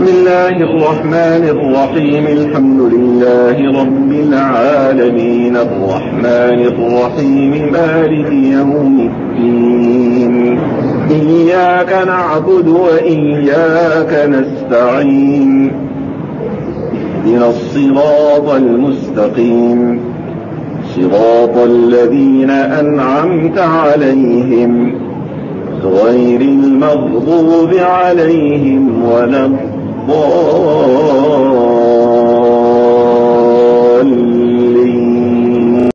بسم الله الرحمن الرحيم. الحمد لله رب العالمين. الرحمن الرحيم مالك يوم الدين. إياك نعبد وإياك نستعين. اهدنا الصراط المستقيم. صراط الذين أنعمت عليهم. غير المغضوب عليهم ولا الضالين